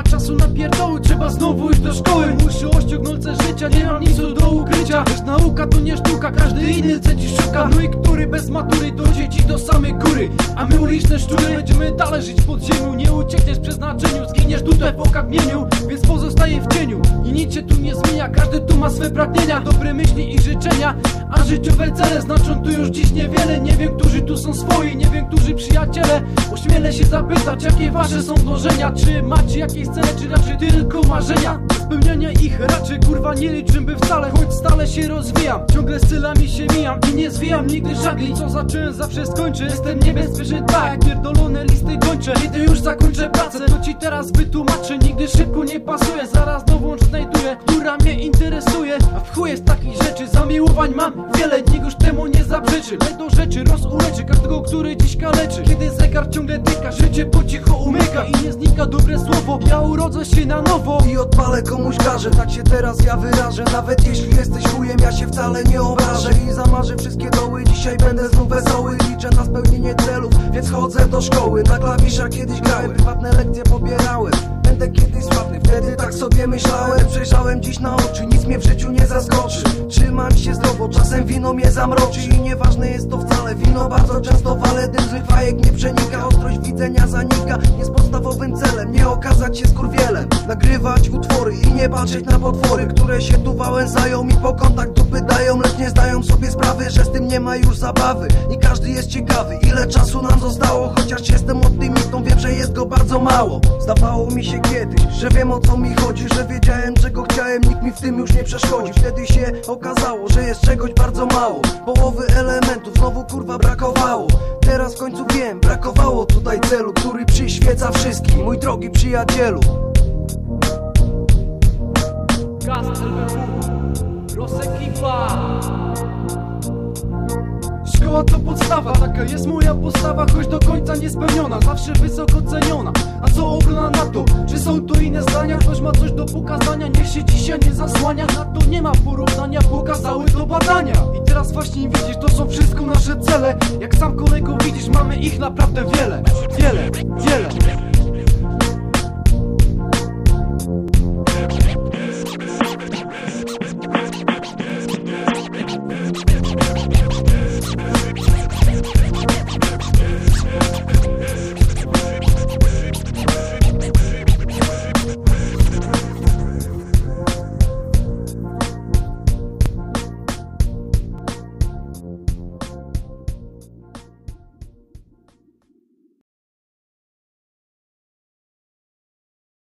ma czasu na pierdoły, trzeba znowu iść do szkoły. Muszę ościągnące życia, nie mam nic do ukrycia. Lecz nauka to nie sztuka, każdy inny chce ci szuka. No i który bez matury dojdzie ci do samej góry? A my uliczne szczury będziemy dalej żyć pod ziemią Nie uciekniesz przeznaczeniu, zginiesz tutaj po kamieniu Więc pozostaje w cieniu. I nic się tu nie zmienia Każdy tu ma swe pragnienia, dobre myśli i życzenia. A życiowe cele znaczą tu już dziś niewiele. Nie wiem, którzy tu są swoi, nie wiem, którzy przyjaciele. Ośmielę się zapytać, jakie wasze są dążenia. Czy macie jakieś cele, czy raczej tylko marzenia. Spełniania ich raczej kurwa nie liczymy wcale. Choć stale się rozwijam, ciągle z celami się mijam I nie zwijam nigdy żagli, co zacząłem zawsze skończę. Jestem niebezpieczny tak, pierdolone listy gończe Kiedy już zakończę pracę, to ci teraz wytłumaczę. Nigdy szybko nie pasuje, zaraz nową znajduję Która mnie interesuje, a w chuj jest takich rzeczy Zamiłowań mam. Wiele, nikt już temu nie zaprzeczy. Do rzeczy, rozuleczy każdego, który dziś kaleczy. Kiedy zegar ciągle życie po cichu umyka I nie znika dobre słowo, ja urodzę się na nowo I odpalę komuś garzę, tak się teraz ja wyrażę Nawet jeśli jesteś chujem, ja się wcale nie obrażę. I zamarzę wszystkie doły, dzisiaj będę znów wesoły. Liczę na spełnienie celów, więc chodzę do szkoły. Na klawiszach kiedyś grałem, prywatne lekcje pobierałem. Będę kiedyś sławny, wtedy tak sobie myślałem. Przejrzałem dziś na oczy, nic mnie w życiu nie zaskoczy. Trzymam się zdrowo, czasem wino mnie zamroczy. I nieważne jest to wcale, wino bardzo często wale. Dym złych fajek nie przenika, widzenia zanika. Jest podstawowym celem, nie okazać się skurwielem. Nagrywać utwory i nie patrzeć na potwory Które się tu wałęsają i po kontakt dupy dają Lecz nie zdają sobie sprawy, że z tym nie ma już zabawy. I każdy jest ciekawy, ile czasu nam zostało Chociaż jestem optymistą, wiem, że jest bardzo mało. Zdawało mi się kiedyś, że wiem o co mi chodzi Że wiedziałem czego chciałem, nikt mi w tym już nie przeszkodzi Wtedy się okazało, że jest czegoś bardzo mało. Połowy elementów znowu kurwa brakowało. Teraz w końcu wiem, brakowało tutaj celu Który przyświeca wszystkim, mój drogi przyjacielu. Gaz Rosekipa Szkoła to podstawa, taka jest moja postawa Choć do końca niespełniona, zawsze wysoko ceniona. A co ogląda na to? Czy są to inne zdania? Ktoś ma coś do pokazania, niech się dzisiaj nie zasłania. Na to nie ma porównania, pokazały to badania. I teraz właśnie widzisz, to są wszystko nasze cele. Jak sam kolego widzisz, mamy ich naprawdę wiele. Wiele, wiele